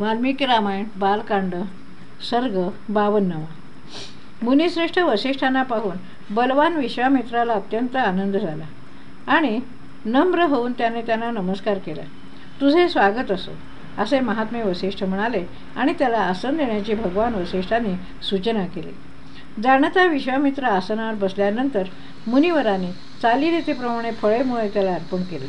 वाल्मिकी रामायण बालकांड सर्ग बावन्नवा मुनिश्रेष्ठ वसिष्ठांना पाहून बलवान विश्वामित्राला अत्यंत आनंद झाला आणि नम्र होऊन त्याने त्यांना नमस्कार केला. तुझे स्वागत असो असे महात्मे वसिष्ठ म्हणाले आणि त्याला आसन देण्याची भगवान वसिष्ठांनी सूचना केली. जाणता विश्वामित्र आसनावर बसल्यानंतर मुनिवराने चालीरीतीप्रमाणे फळेमुळे त्याला अर्पण केले.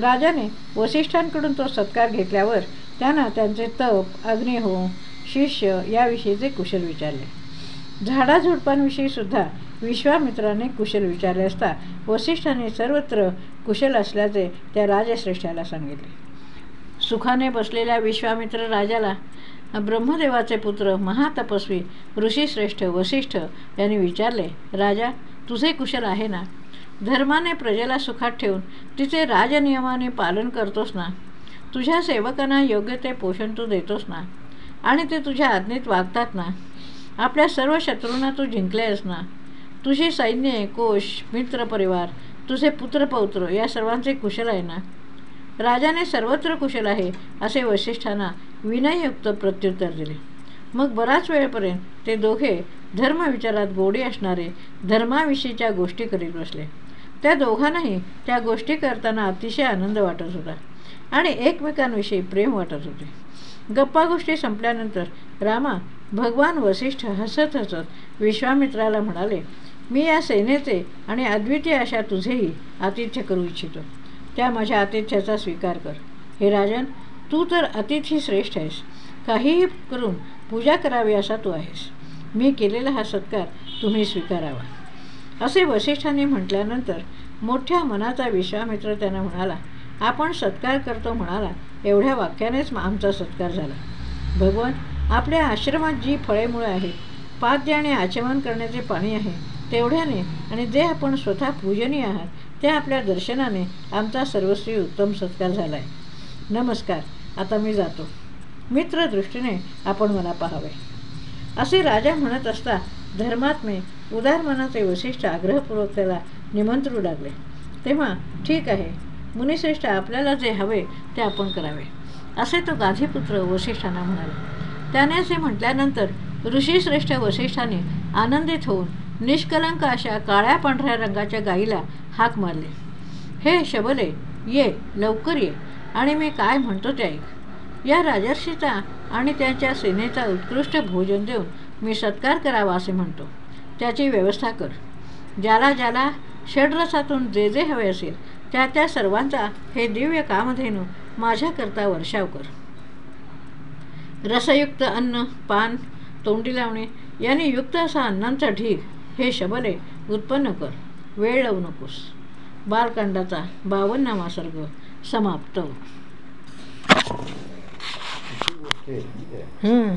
राजाने वसिष्ठांकडून तो सत्कार घेतल्यावर त्यांना त्यांचे तप अग्निहोम शिष्य याविषयीचे कुशल विचारले. झाडाझुडपांविषयी सुद्धा विश्वामित्राने कुशल विचारले असता वसिष्ठाने सर्वत्र कुशल असल्याचे त्या राजश्रेष्ठाला सांगितले. सुखाने बसलेल्या विश्वामित्र राजाला ब्रह्मदेवाचे पुत्र महातपस्वी ऋषीश्रेष्ठ वसिष्ठ यांनी विचारले राजा तुझे कुशल आहे ना? धर्माने प्रजेला सुखात ठेवून तिचे राजनियमाने पालन करतोस ना? तुझ्या सेवकांना योग्य ते पोषण तू देतोस ना? आणि ते तुझ्या आज्ञेत वागतात ना? आपल्या सर्व शत्रूंना तू जिंकलेस ना? तुझी सैन्य कोश मित्रपरिवार तुझे पुत्रपौत्र या सर्वांचे कुशल आहे ना? राजाने सर्वत्र कुशल आहे असे वशिष्ठांना विनययुक्त प्रत्युत्तर दिले. मग बराच वेळपर्यंत ते दोघे धर्मविचारात गोडी असणारे धर्माविषयीच्या गोष्टी करीत बसले. त्या दोघांनाही त्या गोष्टी करताना अतिशय आनंद वाटत होता. आणि एकमेकांविषयी प्रेम वाटत होते. गप्पा गोष्टी संपल्यानंतर रामा भगवान वसिष्ठ हसत हसत विश्वामित्राला म्हणाले मी या सेनेचे आणि अद्वितीय अशा तुझेही आतिथ्य करू इच्छितो. त्या माझ्या आतिथ्याचा स्वीकार कर. हे राजन तू तर अतिथी श्रेष्ठ आहेस. काहीही करून पूजा करावी असा तू आहेस. मी केलेला हा सत्कार तुम्ही स्वीकारावा. असे वसिष्ठांनी म्हटल्यानंतर मोठ्या मनाचा विश्वामित्र त्यांना म्हणाला आपण सत्कार करतो म्हणाला एवढ्या वाक्यानेच आमचा सत्कार झाला. भगवान आपल्या आश्रमात जी फळेमुळे आहेत पाद्य आणि आचमन करण्याचे पाणी आहे तेवढ्याने आणि जे आपण स्वतः पूजनीय आहात त्या आपल्या दर्शनाने आमचा सर्वस्वी उत्तम सत्कार झाला आहे नमस्कार आता मी जातो. मित्रदृष्टीने आपण मला पाहावे. असे राजा म्हणत असता धर्मात्मे उदार मनाचे वशिष्ठ आग्रहपूर्वक त्याला निमंत्रू लागले. तेव्हा ठीक आहे मुनिश्रेष्ठ आपल्याला जे हवे ते आपण करावे. असे तो गाधीपुत्र वसिष्ठांना म्हणाला. त्याने असे म्हटल्यानंतर ऋषीश्रेष्ठ वसिष्ठाने आनंदित होऊन निष्कलंक अशा काळ्या पांढऱ्या रंगाच्या गाईला हाक मारले. हे शबले ये लवकर ये आणि मी काय म्हणतो ते ऐक. या राजर्षीचा आणि त्यांच्या सेनेचा उत्कृष्ट भोजन देऊन मी सत्कार करावा असे म्हणतो. त्याची व्यवस्था कर. ज्याला ज्याला षडरसातून जे जे हवे असेल त्या त्या सर्वांचा हे दिव्य कामधेनू माझ्याकरता वर्षाव कर. रसयुक्त अन्न पान तोंडी लावणे यांनी युक्त असा अन्नांचा ढीग हे शबले उत्पन्न कर वेळ लावू नकोस. बालकांडाचा बावन्नावा सर्ग समाप्त. Okay, yeah. हम्म.